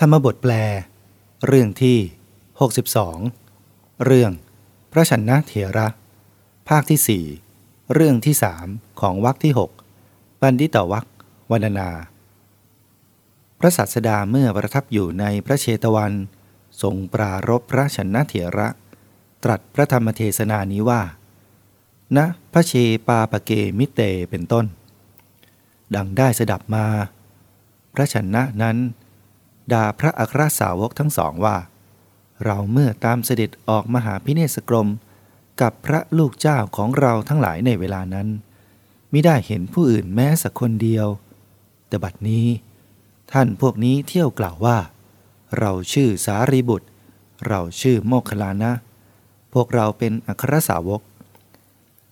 ธรรมบทแปล เรื่องที่ 62 เรื่อง พระชนนะเถระ ภาคที่สี่เรื่องที่สามของวรรคที่6ปันดิตวัควันนา พระสัสดาเมื่อประทับอยู่ในพระเชตวัน ทรงปรารบพระชนะเถระ ตรัสพระธรรมเทศนานี้ว่าณพระเชปาปเกมิเตเป็นต้น ดังได้สดับมา พระชนะนั้น ด่าพระอัครสาวกทั้งสองว่า เราเมื่อตามเสด็จออกมหาพิเนศกรม กับพระลูกเจ้าของเราทั้งหลายในเวลานั้นมิได้เห็นผู้อื่นแม้สักคนเดียว แต่บัดนี้ ท่านพวกนี้เที่ยวกล่าวว่า เราชื่อสารีบุตร เราชื่อโมคคลานะ พวกเราเป็นอัครสาวก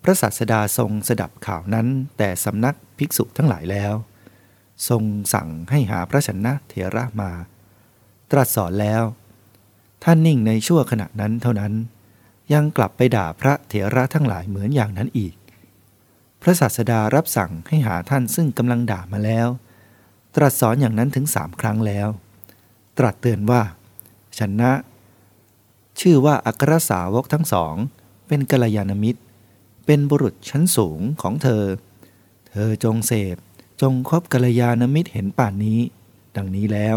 พระสัสดาทรงสดับข่าวนั้นแต่สำนักภิกษุทั้งหลายแล้ว ทรงสั่งให้หาพระชนะเถระมา ตรัสสอนแล้ว ท่านนิ่งในชั่วขณะนั้นเท่านั้น ยังกลับไปด่าพระเถระทั้งหลายเหมือนอย่างนั้นอีก พระศาสดารับสั่งให้หาท่านซึ่งกำลังด่ามาแล้ว ตรัสสอนอย่างนั้นถึงสามครั้งแล้ว ตรัสเตือนว่าชนะ ชื่อว่าอัครสาวกทั้งสอง เป็นกัลยาณมิตร เป็นบุรุษชั้นสูงของเธอ เธอจงเสพ จงคบกัลยาณมิตรเห็นป่านนี้ ดังนี้แล้ว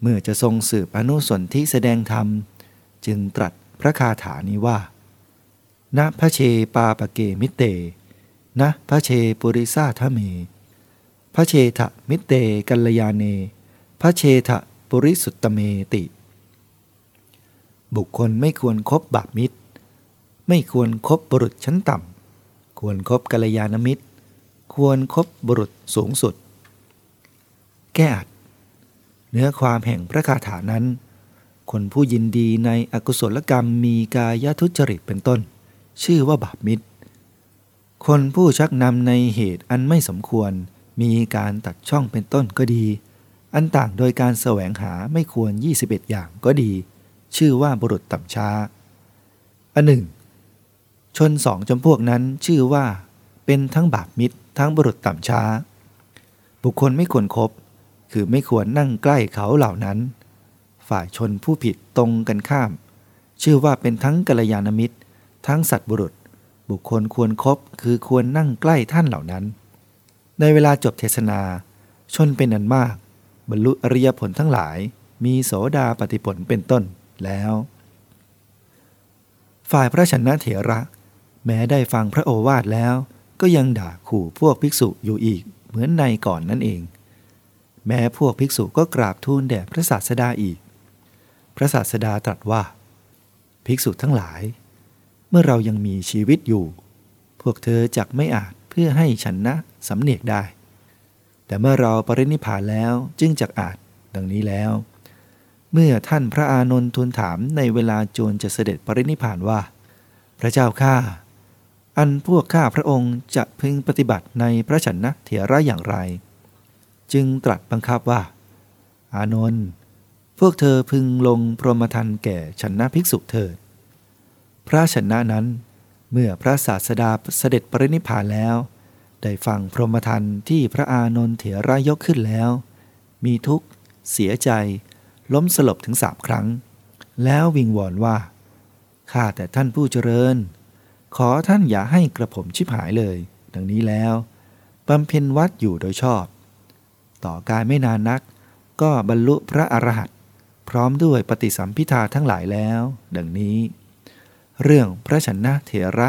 เมื่อจะทรงสืบอนุสนที่แสดงธรรม จึงตรัสพระคาถานี้ว่าณพระเชปาปเกมิเตณพระเชปุริซาทะเม พระเชทะมิเตกัลยาเน พระเชทะปุริสุตตเมติ บุคคลไม่ควรครบบาปมิตร ไม่ควรครบบุรุษชั้นต่ำ ควรครบกัลยาณมิตร ควรครบบุรุษสูงสุด แก้อัดเนื้อความแห่งพระคาถานั้น คนผู้ยินดีในอกุศลกรรมมีกายทุจริตเป็นต้น ชื่อว่าบาปมิตร คนผู้ชักนำในเหตุอันไม่สมควร มีการตัดช่องเป็นต้นก็ดี อันต่างโดยการแสวงหาไม่ควร 21 อย่างก็ดี ชื่อว่าบุรุษต่ำช้า อันหนึ่ง ชนสองจำพวกนั้นชื่อว่า เป็นทั้งบาปมิตร ทั้งบุรุษต่ำช้า บุคคลไม่ควรครบคือไม่ควรนั่งใกล้เขาเหล่านั้น ฝ่ายชนผู้ผิดตรงกันข้าม ชื่อว่าเป็นทั้งกัลยาณมิตร ทั้งสัตบุรุษ บุคคลควรครบคือควรนั่งใกล้ท่านเหล่านั้น ในเวลาจบเทศนา ชนเป็นอันมาก บรรลุอริยผลทั้งหลาย มีโสดาปฏิผลเป็นต้นแล้ว ฝ่ายพระชนะเถระ แม้ได้ฟังพระโอวาทแล้ว ก็ยังด่าขู่พวกภิกษุอยู่อีกเหมือนในก่อนนั่นเอง แม้พวกภิกษุก็กราบทูลแด่พระศาสดาอีก พระศาสดาตรัสว่า ภิกษุทั้งหลาย เมื่อเรายังมีชีวิตอยู่ พวกเธอจักไม่อาจเพื่อให้ฉันนะสำเนียกได้ แต่เมื่อเราปรินิพานแล้วจึงจักอาจดังนี้แล้ว เมื่อท่านพระอานนท์ทูลถามในเวลาโจรจะเสด็จปรินิพานว่า พระเจ้าข้า อันพวกข้าพระองค์จะพึงปฏิบัติในพระชนะเถระอย่างไร จึงตรัสบังคับว่า อานนท์พวกเธอพึงลงพรหมทันแก่ชนะภิกษุเถิด พระชนะนั้น เมื่อพระศาสดาเสด็จปรินิพานแล้ว ได้ฟังพรหมทันที่พระอานนท์เถระยกขึ้นแล้ว มีทุกข์ เสียใจ ล้มสลบถึงสามครั้ง แล้ววิงวอนว่าข้าแต่ท่านผู้เจริญ ขอท่านอย่าให้กระผมชิบหายเลย ดังนี้แล้วบำเพ็ญวัดอยู่โดยชอบ ต่อการไม่นานนัก ก็บรรลุพระอรหันต์พร้อมด้วยปฏิสัมพิธาทั้งหลายแล้ว ดังนี้ เรื่องพระชนะเถระ